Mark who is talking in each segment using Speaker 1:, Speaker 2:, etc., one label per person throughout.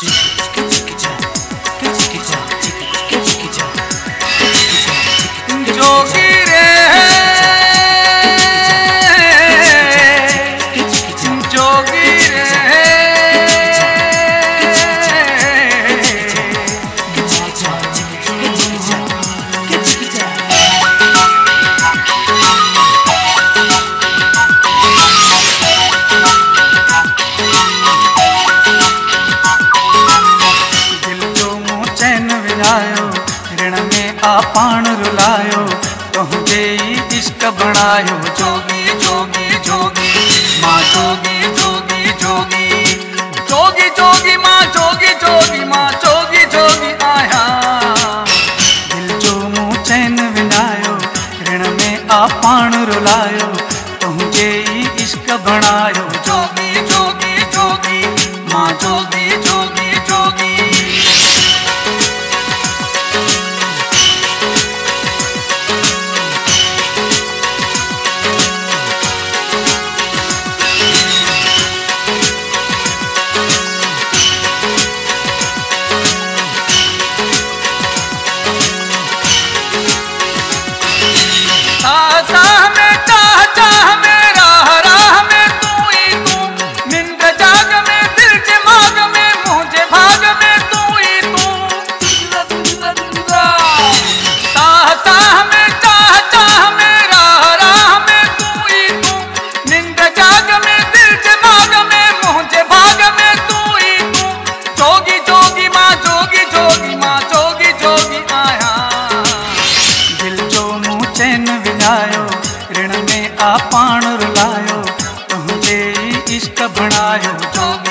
Speaker 1: チキチキチキチキ
Speaker 2: पाण रुलायो, तुंहिंजे ई इश्क बणायो। जोगी जोगी जोगी, माँ जोगी जोगी जोगी। जोगी जोगी, माँ जोगी जोगी, माँ जोगी जोगी आया। दिल जो मुँह चैन विञायो ऋण में आ पाण रुलायो, तुंहिंजे ई इश्क बणायो। जोगी जोगी जोगी, माँ जोगी पाण रुलायो तुंहिंजे इश्क बणायो जोगी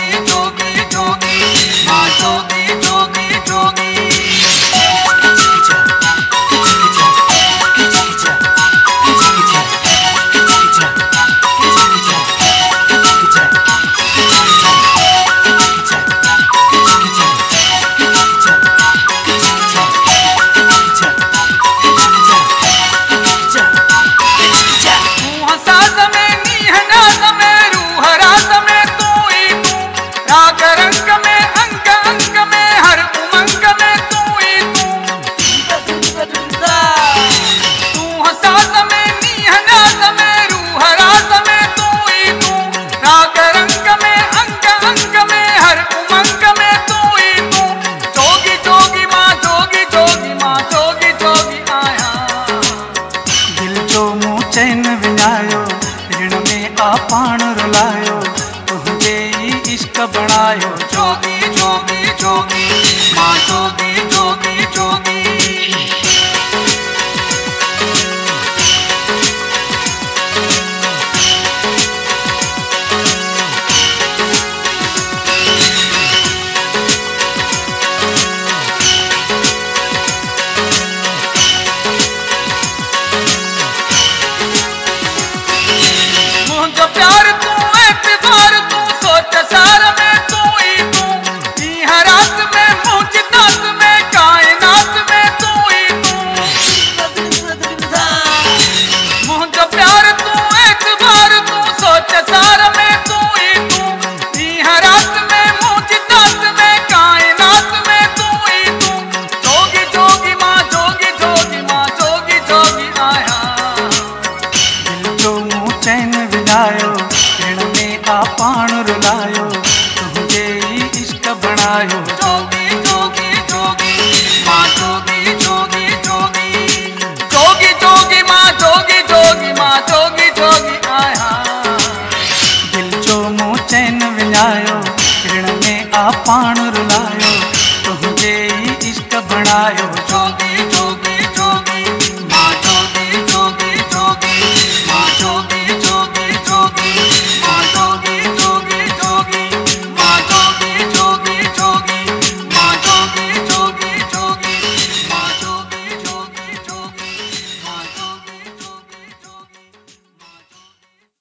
Speaker 2: पाण रुलायो तुहले ही इश्क जोगी जोगी दा पान रुलायो तुझे ही इश्क बनायो। जोगी जोगी जोगी जोगी जोगी जोगी। जोगी जोगी जोगी जोगी जोगी जोगी आया। दिल जो चैन विञायो में आ पाण रुलायो तुझे ही इश्क जोगी